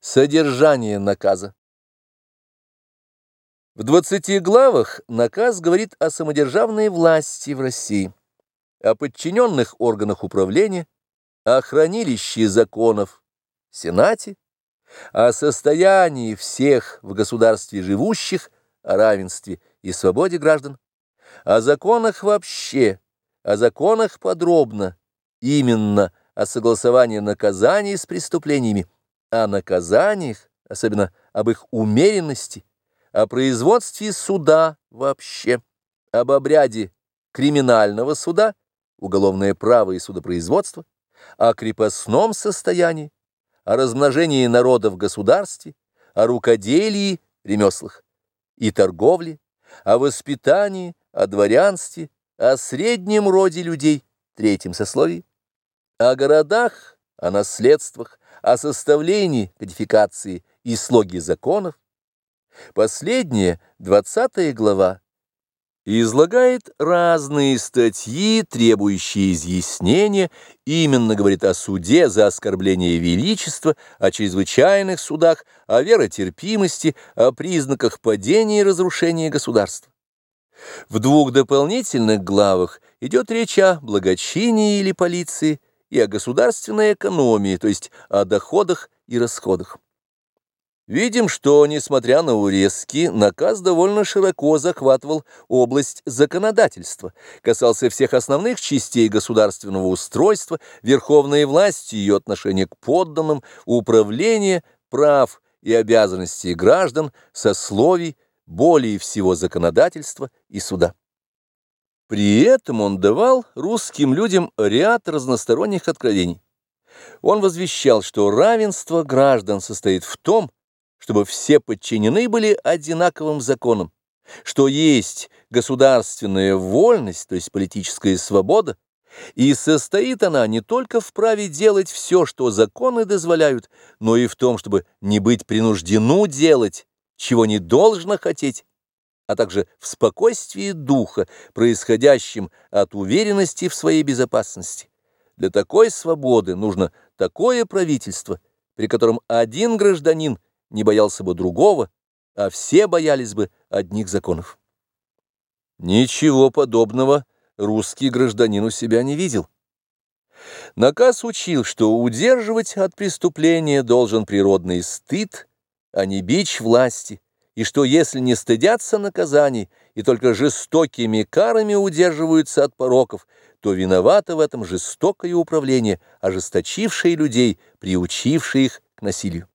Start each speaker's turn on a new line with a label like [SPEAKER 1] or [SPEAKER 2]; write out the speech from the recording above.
[SPEAKER 1] Содержание наказа. В двадцати главах наказ говорит о самодержавной власти в России, о подчиненных органах управления, о хранилище законов, Сенате, о состоянии всех в государстве живущих, о равенстве и свободе граждан, о законах вообще, о законах подробно, именно о согласовании наказаний с преступлениями, о наказаниях, особенно об их умеренности, о производстве суда вообще, об обряде криминального суда, уголовное право и судопроизводство, о крепостном состоянии, о размножении народа в государстве, о рукоделии, ремеслах и торговле, о воспитании, о дворянстве, о среднем роде людей, третьем сословии, о городах, о наследствах, о составлении кодификации и слоге законов. Последняя, двадцатая глава, излагает разные статьи, требующие изъяснения, именно говорит о суде за оскорбление величества, о чрезвычайных судах, о веротерпимости, о признаках падения и разрушения государства. В двух дополнительных главах идет речь о благочинии или полиции, и о государственной экономии, то есть о доходах и расходах. Видим, что, несмотря на урезки, наказ довольно широко захватывал область законодательства, касался всех основных частей государственного устройства, верховной власти ее отношения к подданным, управления, прав и обязанностей граждан, сословий, более всего законодательства и суда. При этом он давал русским людям ряд разносторонних откровений. Он возвещал, что равенство граждан состоит в том, чтобы все подчинены были одинаковым законам, что есть государственная вольность, то есть политическая свобода, и состоит она не только в праве делать все, что законы дозволяют, но и в том, чтобы не быть принуждену делать, чего не должно хотеть, а также в спокойствии духа, происходящем от уверенности в своей безопасности. Для такой свободы нужно такое правительство, при котором один гражданин не боялся бы другого, а все боялись бы одних законов. Ничего подобного русский гражданин у себя не видел. Наказ учил, что удерживать от преступления должен природный стыд, а не бич власти, и что если не стыдятся наказаний и только жестокими карами удерживаются от пороков, то виновато в этом жестокое управление, ожесточившее людей, приучившее их к насилию.